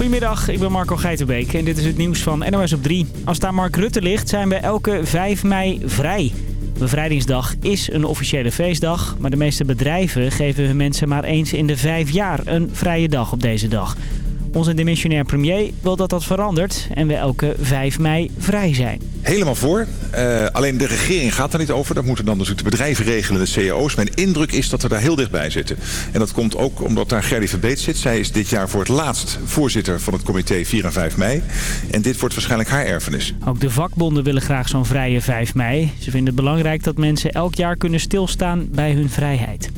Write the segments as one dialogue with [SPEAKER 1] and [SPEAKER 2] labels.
[SPEAKER 1] Goedemiddag, ik ben Marco Geitenbeek en dit is het nieuws van NOS op 3. Als daar Mark Rutte ligt, zijn we elke 5 mei vrij. Bevrijdingsdag is een officiële feestdag, maar de meeste bedrijven geven hun mensen maar eens in de vijf jaar een vrije dag op deze dag. Onze dimissionair premier wil dat dat verandert en we elke 5 mei vrij zijn.
[SPEAKER 2] Helemaal voor. Uh, alleen de regering gaat daar niet over. Dat moeten dan dus de bedrijven regelen, de cao's. Mijn indruk is dat we daar heel dichtbij zitten. En dat komt ook omdat daar Gerdy Verbeet zit. Zij is dit jaar voor het laatst voorzitter van het comité 4 en 5 mei. En dit wordt waarschijnlijk haar erfenis.
[SPEAKER 1] Ook de vakbonden willen graag zo'n vrije 5 mei. Ze vinden het belangrijk dat mensen elk jaar kunnen stilstaan bij hun vrijheid.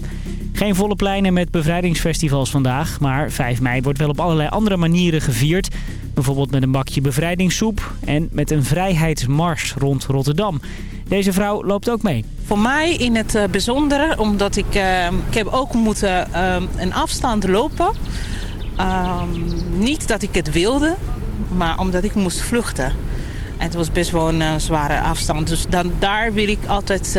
[SPEAKER 1] Geen volle pleinen met bevrijdingsfestivals vandaag, maar 5 mei wordt wel op allerlei andere manieren gevierd. Bijvoorbeeld met een bakje bevrijdingssoep en met een vrijheidsmars rond Rotterdam. Deze vrouw loopt ook mee.
[SPEAKER 3] Voor mij in het eh, bijzondere, omdat ik, uh, ik heb ook moeten uh, een afstand lopen. Ehm, niet dat ik het wilde, maar omdat ik moest vluchten. En het was best wel een zware afstand. Dus dan, daar wil ik altijd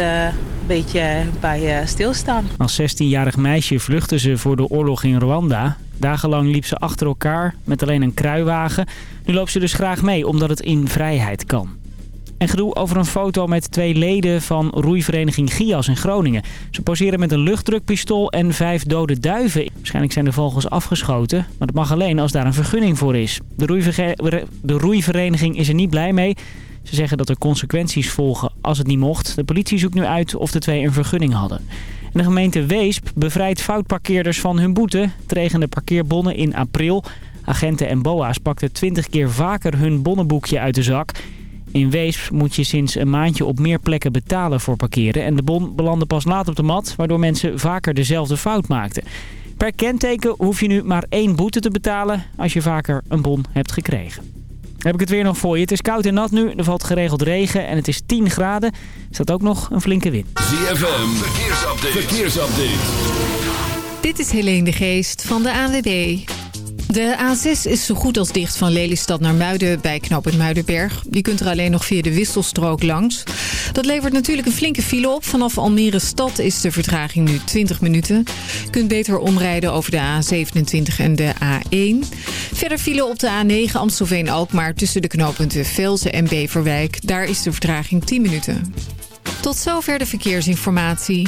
[SPEAKER 3] beetje bij uh, stilstaan.
[SPEAKER 1] Als 16-jarig meisje vluchtte ze voor de oorlog in Rwanda. Dagenlang liep ze achter elkaar met alleen een kruiwagen. Nu loopt ze dus graag mee omdat het in vrijheid kan. En gedoe over een foto met twee leden van roeivereniging Gias in Groningen. Ze poseren met een luchtdrukpistool en vijf dode duiven. Waarschijnlijk zijn de vogels afgeschoten, maar dat mag alleen als daar een vergunning voor is. De, de roeivereniging is er niet blij mee. Ze zeggen dat er consequenties volgen als het niet mocht. De politie zoekt nu uit of de twee een vergunning hadden. En de gemeente Weesp bevrijdt foutparkeerders van hun boete. Het parkeerbonnen in april. Agenten en boa's pakten 20 keer vaker hun bonnenboekje uit de zak. In Weesp moet je sinds een maandje op meer plekken betalen voor parkeren. En de bon belandde pas laat op de mat, waardoor mensen vaker dezelfde fout maakten. Per kenteken hoef je nu maar één boete te betalen als je vaker een bon hebt gekregen heb ik het weer nog voor je. Het is koud en nat nu. Er valt geregeld regen en het is 10 graden. Er staat ook nog een flinke wind.
[SPEAKER 4] ZFM, verkeersupdate. verkeersupdate.
[SPEAKER 5] Dit is Helene de Geest van de ANWB. De A6 is zo goed als dicht van Lelystad naar Muiden bij knooppunt Muidenberg. Je kunt er alleen nog via de wisselstrook langs. Dat levert natuurlijk een flinke file op. Vanaf Almere stad is de vertraging nu 20 minuten. Je kunt beter omrijden over de A27 en de A1. Verder file op de A9 Amstelveen-Alkmaar tussen de knooppunten Velzen en Beverwijk. Daar is de vertraging 10 minuten. Tot zover de verkeersinformatie.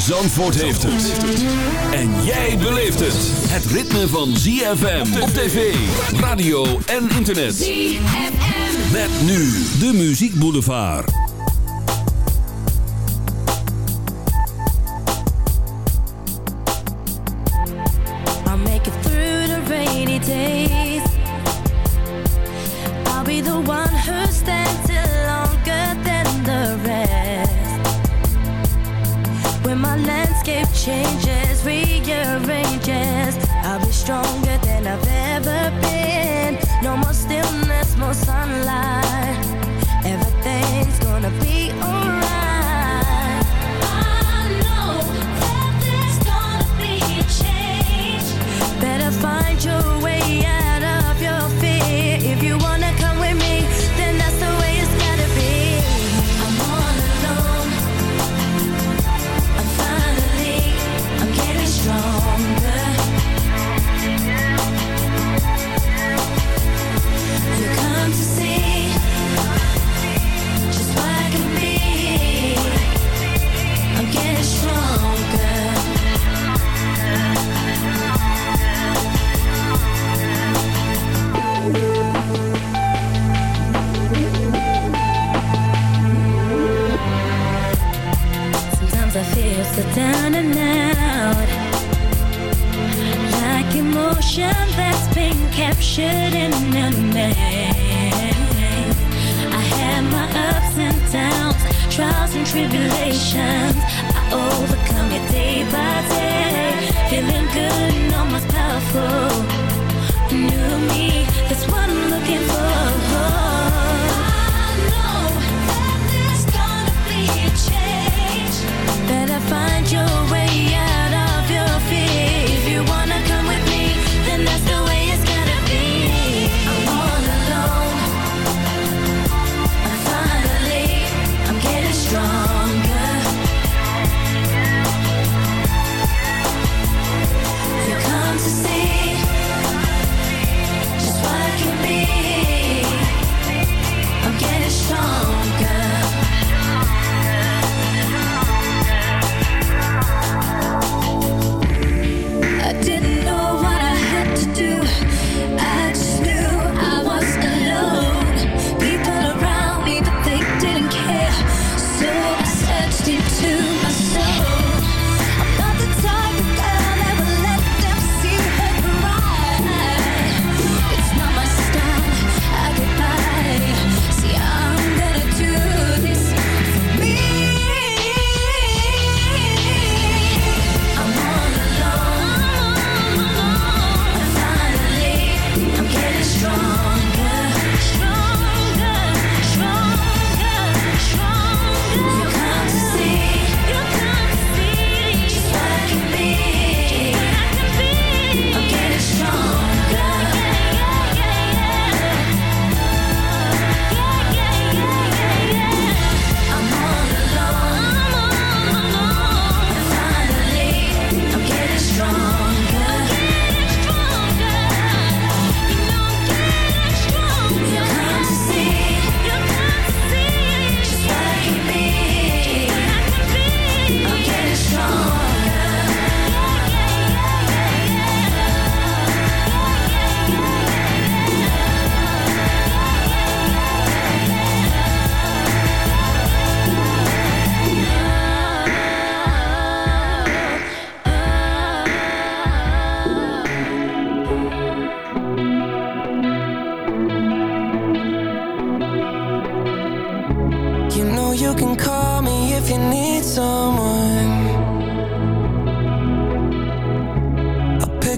[SPEAKER 4] Zandvoort heeft het. En jij beleeft het. Het ritme van ZFM op tv, radio en internet. ZFM. Met nu de Muziek Boulevard.
[SPEAKER 6] I'll make it through the rainy days. I'll be the one who stands longer my landscape changes, rearranges. I'll be stronger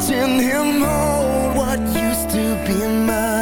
[SPEAKER 7] Watching him hold what used to be mine.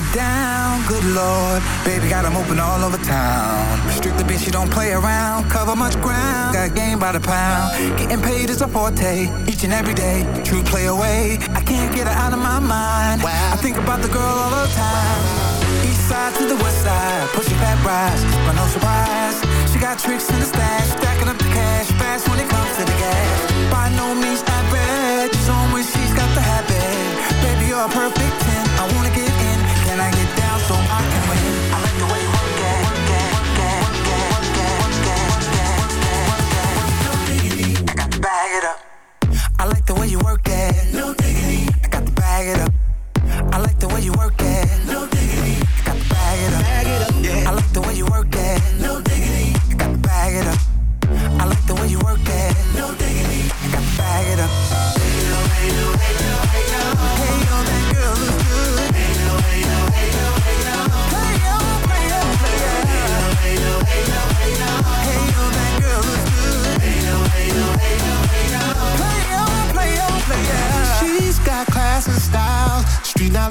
[SPEAKER 8] get down, good lord. Baby got them open all over town. Strictly bitch, you don't play around. Cover much ground, got game by the pound. Getting paid is a forte, each and every day. True play away, I can't get her out of my mind. Wow. I think about the girl all the time. East side to the west side, pushing back rise, but no surprise. She got tricks in the stash, stacking up the cash, fast when it comes to the gas. By no means average, it's on when she's got the habit. Baby, you're a perfect 10. don't I can.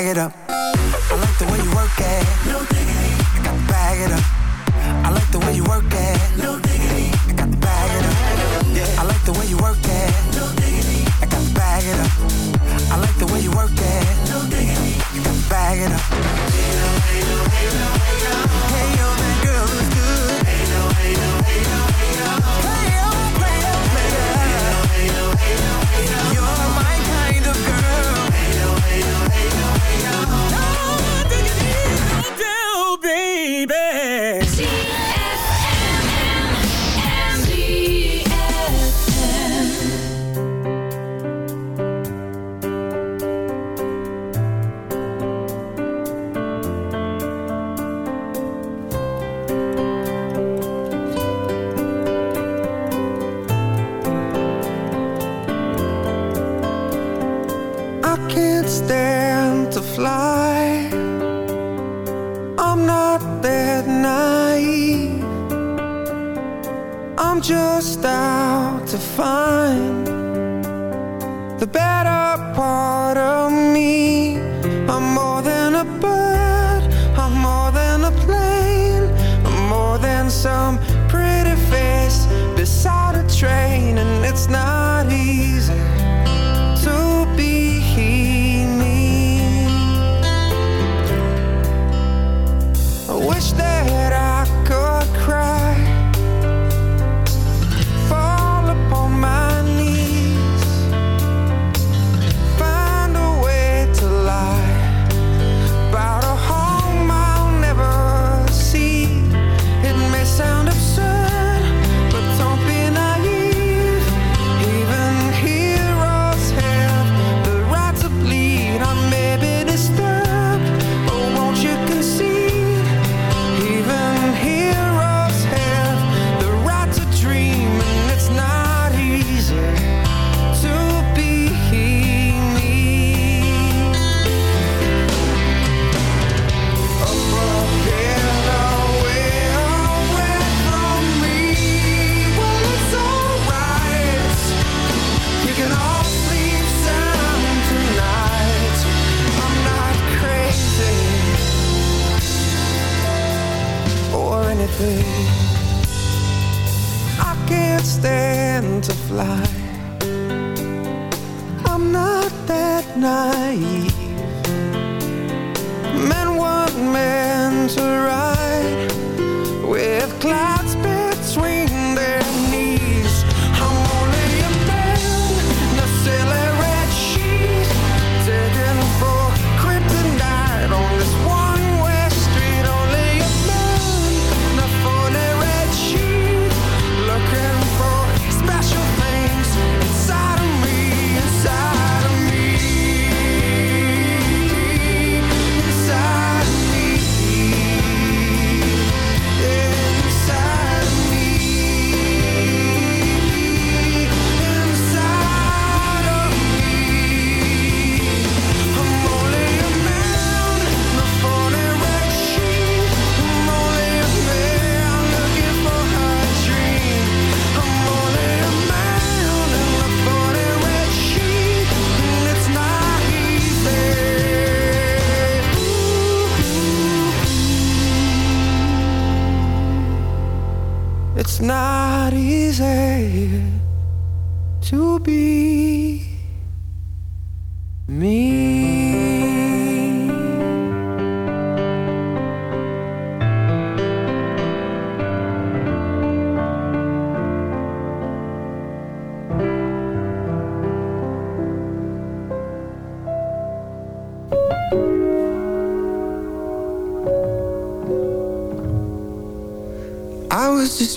[SPEAKER 8] bag it up. I like the way you work it. No diggity. I got to bag it up. you.
[SPEAKER 9] fine.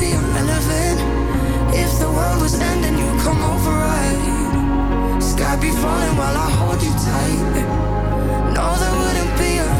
[SPEAKER 10] be irrelevant. If the world was ending, you come overright. Sky be falling while I hold you tight. No, there wouldn't be a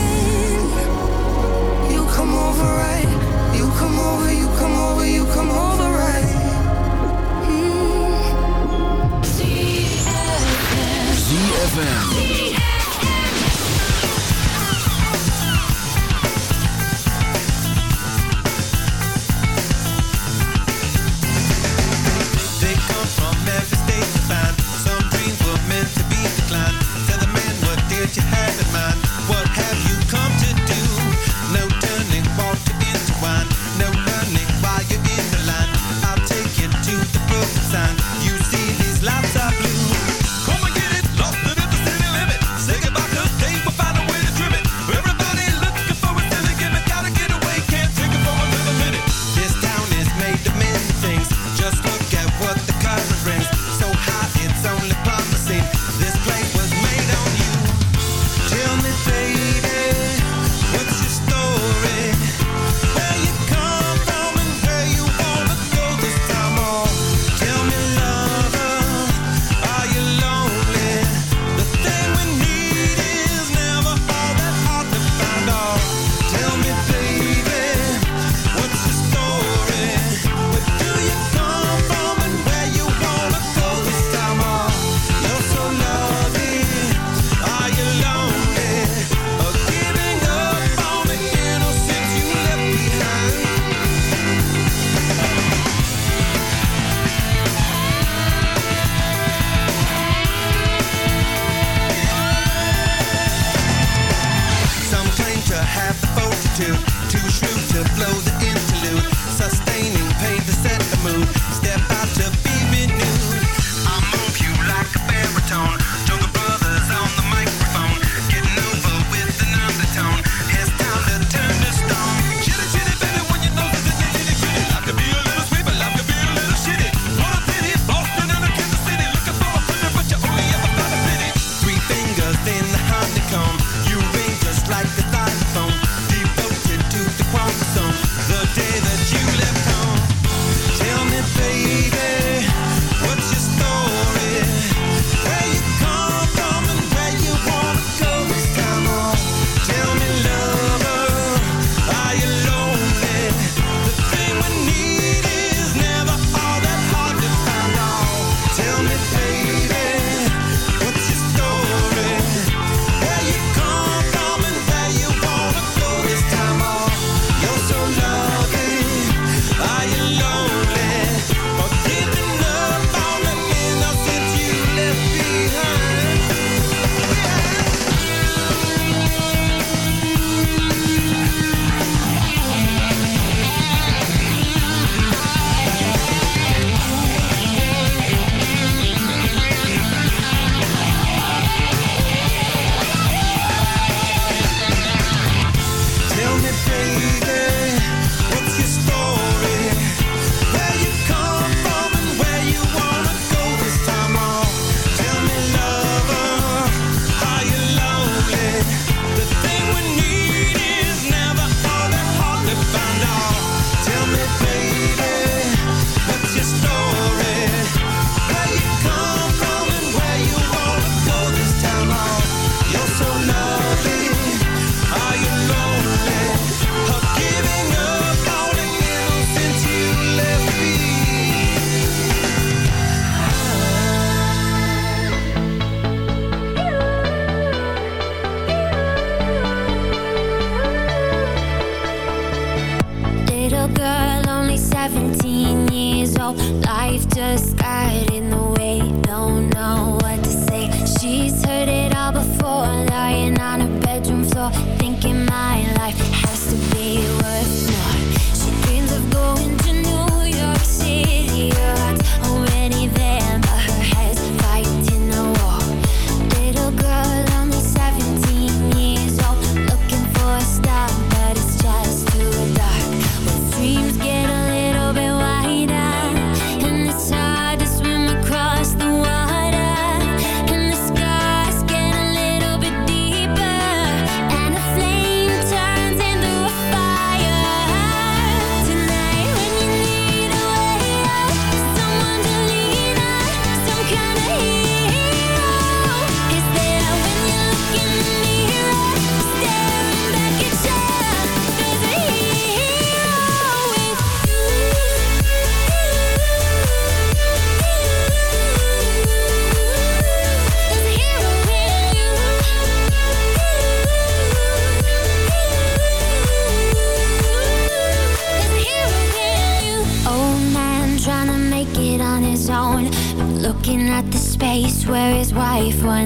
[SPEAKER 10] You come over right. You come over, you come over, you come over right.
[SPEAKER 4] ZFM.
[SPEAKER 11] They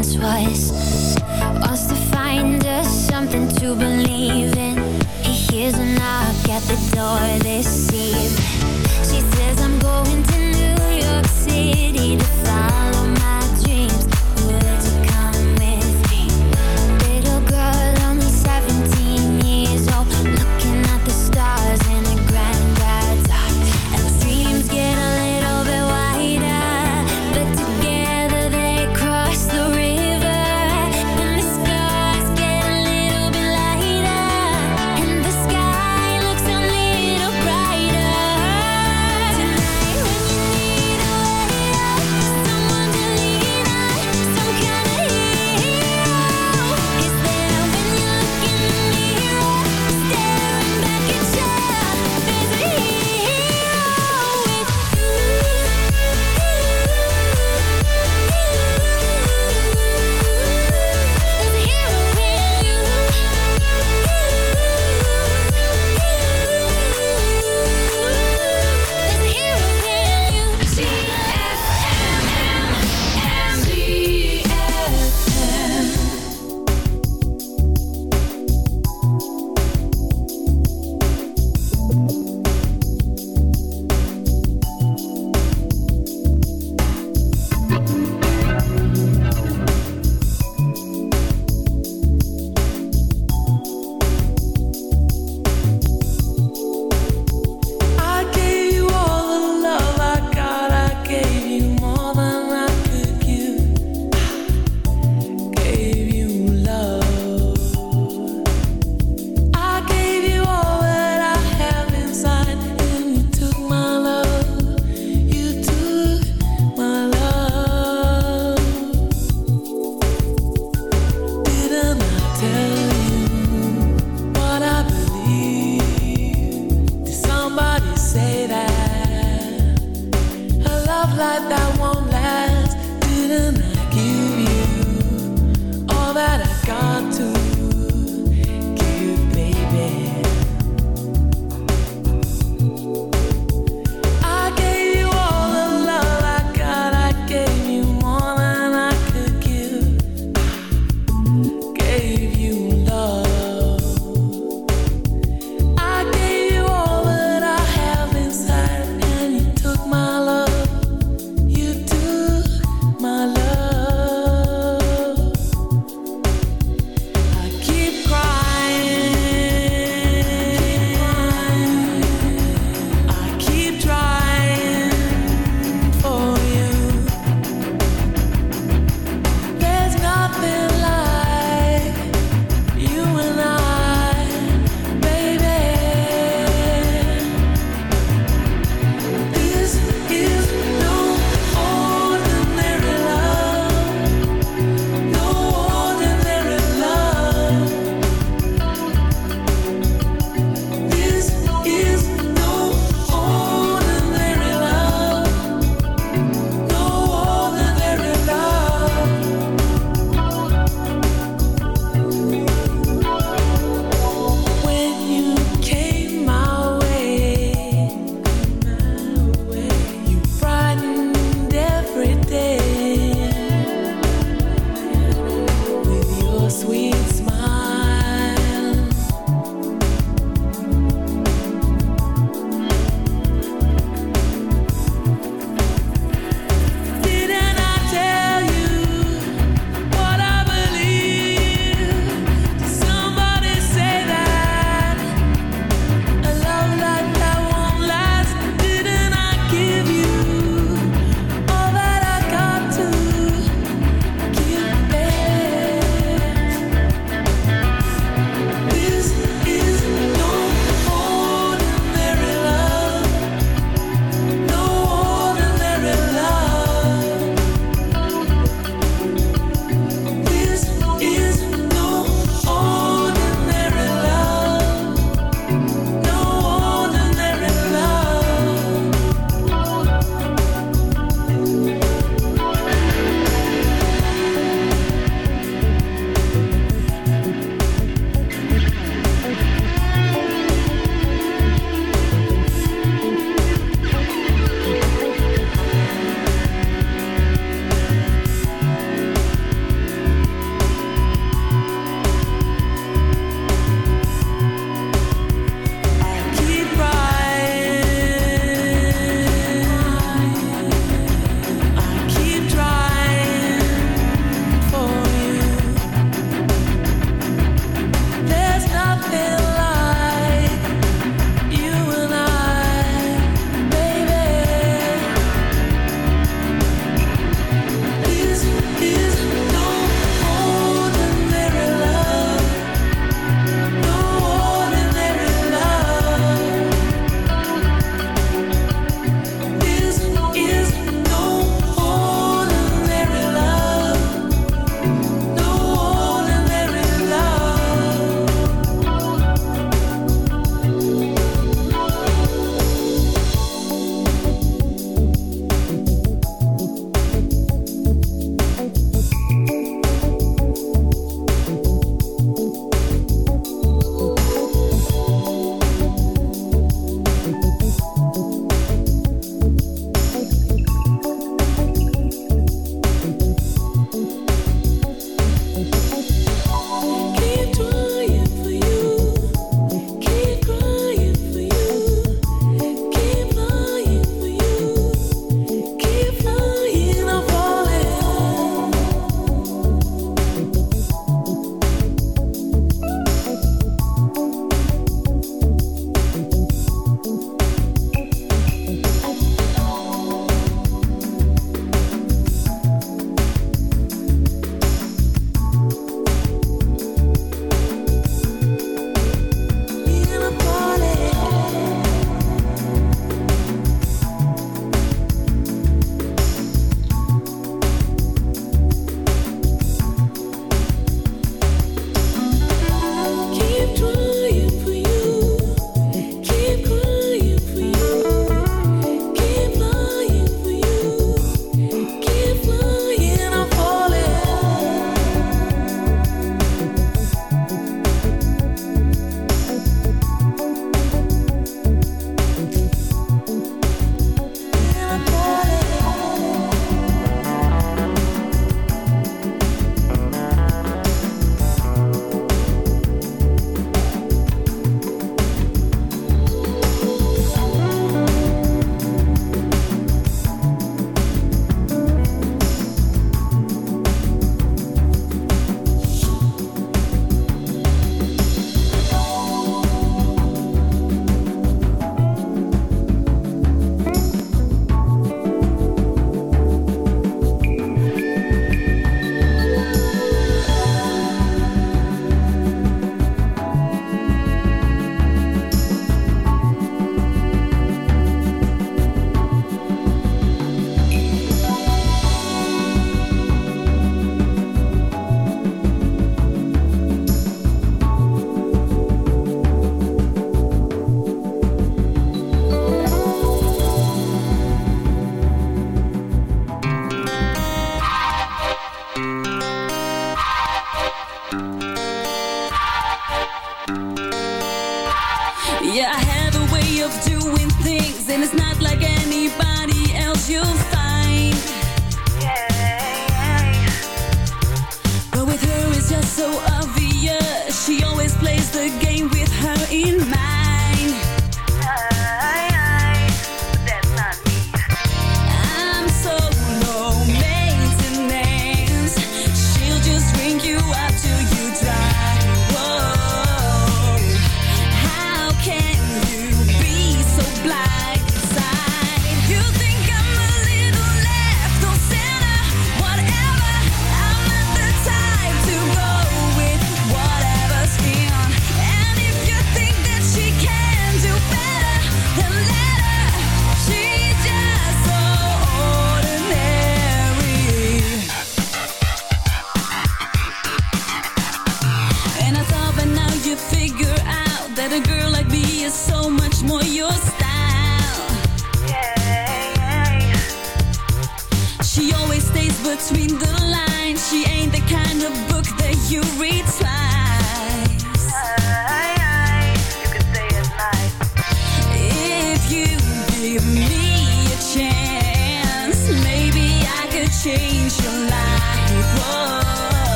[SPEAKER 6] wife once